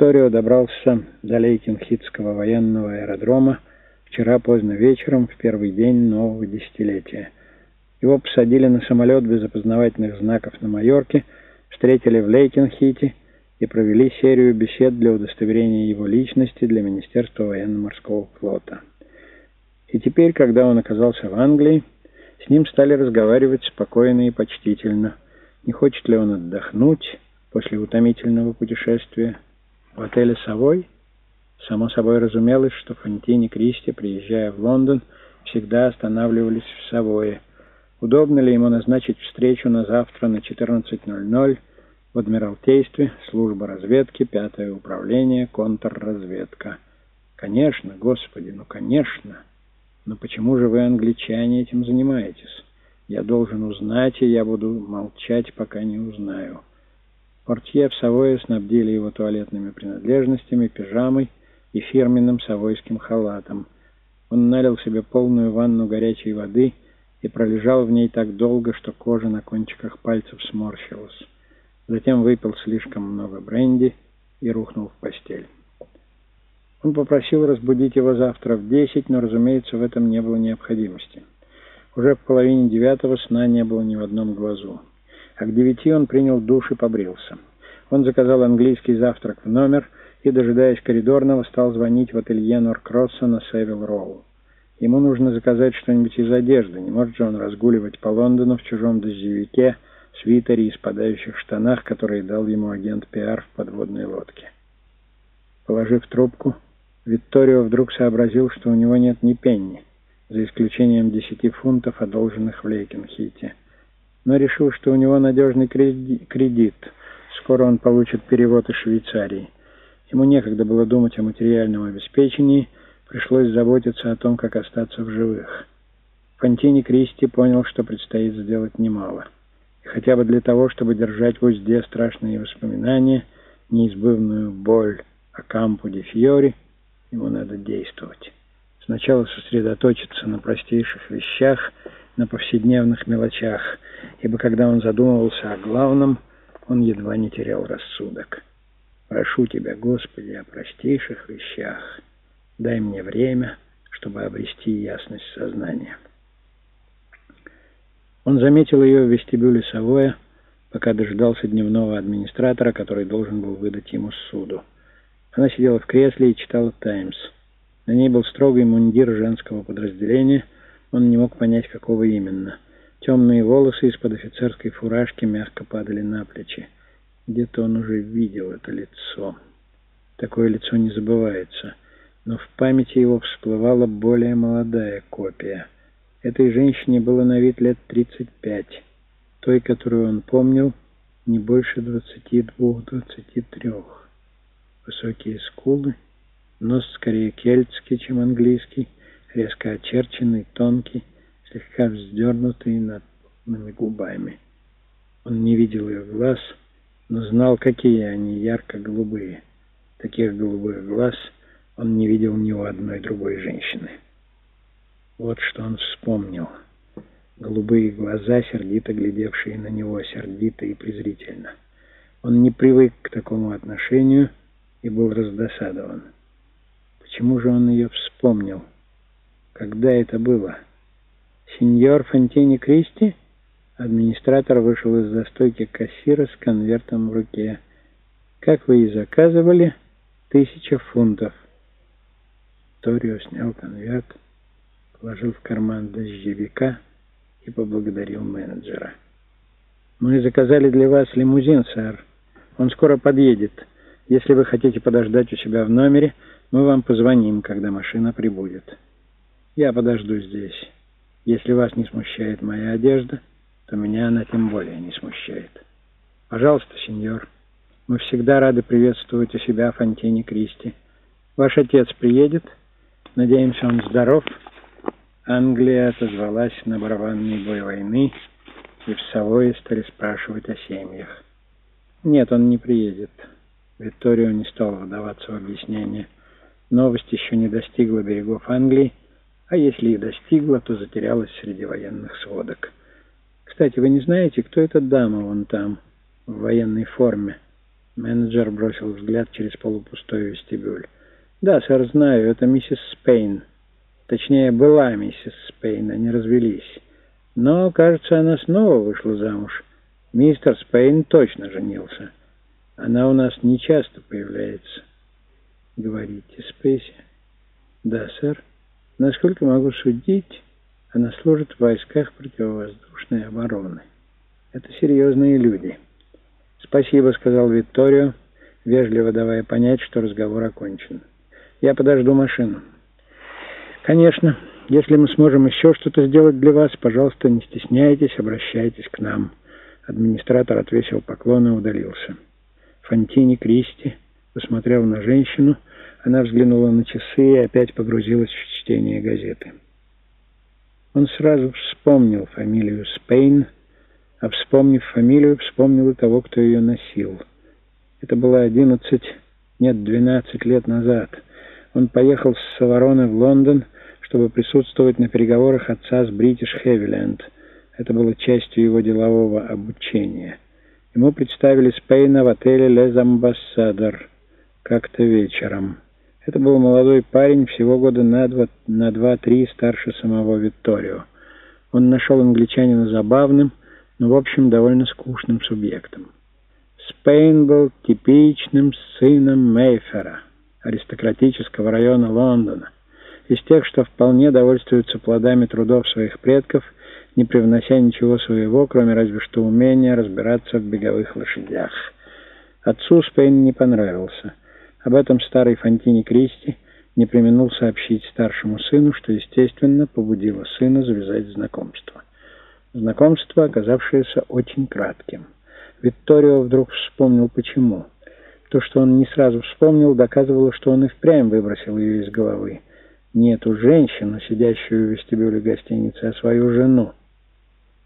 Витторио добрался до Лейкинхитского военного аэродрома вчера поздно вечером, в первый день нового десятилетия. Его посадили на самолет без опознавательных знаков на Майорке, встретили в Лейкинхите и провели серию бесед для удостоверения его личности для Министерства военно-морского флота. И теперь, когда он оказался в Англии, с ним стали разговаривать спокойно и почтительно. Не хочет ли он отдохнуть после утомительного путешествия? В отеле «Совой» само собой разумелось, что Фонтини Кристи, приезжая в Лондон, всегда останавливались в Савое. Удобно ли ему назначить встречу на завтра на 14.00 в Адмиралтействе, служба разведки, пятое управление, контрразведка? Конечно, господи, ну конечно. Но почему же вы, англичане, этим занимаетесь? Я должен узнать, и я буду молчать, пока не узнаю. Портье в Савое снабдили его туалетными принадлежностями, пижамой и фирменным савойским халатом. Он налил себе полную ванну горячей воды и пролежал в ней так долго, что кожа на кончиках пальцев сморщилась. Затем выпил слишком много бренди и рухнул в постель. Он попросил разбудить его завтра в десять, но, разумеется, в этом не было необходимости. Уже в половине девятого сна не было ни в одном глазу а к девяти он принял душ и побрился. Он заказал английский завтрак в номер и, дожидаясь коридорного, стал звонить в ателье Норкросса на Севил Роу. Ему нужно заказать что-нибудь из одежды. Не может же он разгуливать по Лондону в чужом дождевике, свитере и спадающих штанах, которые дал ему агент пиар в подводной лодке. Положив трубку, Викторио вдруг сообразил, что у него нет ни пенни, за исключением десяти фунтов, одолженных в Лейкенхите но решил, что у него надежный кредит. Скоро он получит перевод из Швейцарии. Ему некогда было думать о материальном обеспечении, пришлось заботиться о том, как остаться в живых. Фонтини Кристи понял, что предстоит сделать немало. И хотя бы для того, чтобы держать в узде страшные воспоминания, неизбывную боль о кампу де Фьори, ему надо действовать. Сначала сосредоточиться на простейших вещах – на повседневных мелочах, ибо когда он задумывался о главном, он едва не терял рассудок. «Прошу тебя, Господи, о простейших вещах. Дай мне время, чтобы обрести ясность сознания». Он заметил ее в вестибюле Савоя, пока дожидался дневного администратора, который должен был выдать ему суду. Она сидела в кресле и читала «Таймс». На ней был строгий мундир женского подразделения — он не мог понять, какого именно. Темные волосы из-под офицерской фуражки мягко падали на плечи. Где-то он уже видел это лицо. Такое лицо не забывается. Но в памяти его всплывала более молодая копия. Этой женщине было на вид лет 35. Той, которую он помнил, не больше 22-23. Высокие скулы, нос скорее кельтский, чем английский, резко очерченный, тонкий, слегка вздернутый над полными губами. Он не видел их глаз, но знал, какие они, ярко-голубые. Таких голубых глаз он не видел ни у одной другой женщины. Вот что он вспомнил. Голубые глаза, сердито глядевшие на него, сердито и презрительно. Он не привык к такому отношению и был раздосадован. Почему же он ее вспомнил? Когда это было? Сеньор Фонтини Кристи? Администратор вышел из застойки кассира с конвертом в руке. Как вы и заказывали, тысяча фунтов. Торио снял конверт, положил в карман дождевика и поблагодарил менеджера. «Мы заказали для вас лимузин, сэр. Он скоро подъедет. Если вы хотите подождать у себя в номере, мы вам позвоним, когда машина прибудет». Я подожду здесь. Если вас не смущает моя одежда, то меня она тем более не смущает. Пожалуйста, сеньор. Мы всегда рады приветствовать у себя Фонтини Кристи. Ваш отец приедет? Надеемся, он здоров. Англия отозвалась на барабанный бой войны, и в Савое стали спрашивать о семьях. Нет, он не приедет. Викторио не стал вдаваться в объяснение. Новость еще не достигла берегов Англии, а если и достигла, то затерялась среди военных сводок. Кстати, вы не знаете, кто эта дама вон там, в военной форме? Менеджер бросил взгляд через полупустой вестибюль. «Да, сэр, знаю, это миссис Спейн. Точнее, была миссис Спейн, они развелись. Но, кажется, она снова вышла замуж. Мистер Спейн точно женился. Она у нас не часто появляется». «Говорите, Спейси?» «Да, сэр. Насколько могу судить, она служит в войсках противовоздушной обороны. Это серьезные люди». «Спасибо», — сказал Викторио, вежливо давая понять, что разговор окончен. «Я подожду машину». «Конечно. Если мы сможем еще что-то сделать для вас, пожалуйста, не стесняйтесь, обращайтесь к нам». Администратор отвесил поклон и удалился. Фонтини Кристи посмотрел на женщину, она взглянула на часы и опять погрузилась в чтение газеты. Он сразу вспомнил фамилию Спейн, а вспомнив фамилию, вспомнил и того, кто ее носил. Это было одиннадцать, нет, двенадцать лет назад. Он поехал с Саварона в Лондон, чтобы присутствовать на переговорах отца с British Heavyland. Это было частью его делового обучения. Ему представили Спейна в отеле «Les Ambassador» как-то вечером. Это был молодой парень, всего года на два, на два-три старше самого Витторио. Он нашел англичанина забавным, но, в общем, довольно скучным субъектом. Спейн был типичным сыном Мейфера, аристократического района Лондона, из тех, что вполне довольствуются плодами трудов своих предков, не привнося ничего своего, кроме разве что умения разбираться в беговых лошадях. Отцу Спейн не понравился. Об этом старый Фонтини Кристи не применил сообщить старшему сыну, что, естественно, побудило сына завязать знакомство. Знакомство, оказавшееся очень кратким. Витторио вдруг вспомнил, почему. То, что он не сразу вспомнил, доказывало, что он и впрямь выбросил ее из головы. Не эту женщину, сидящую в вестибюле гостиницы, а свою жену.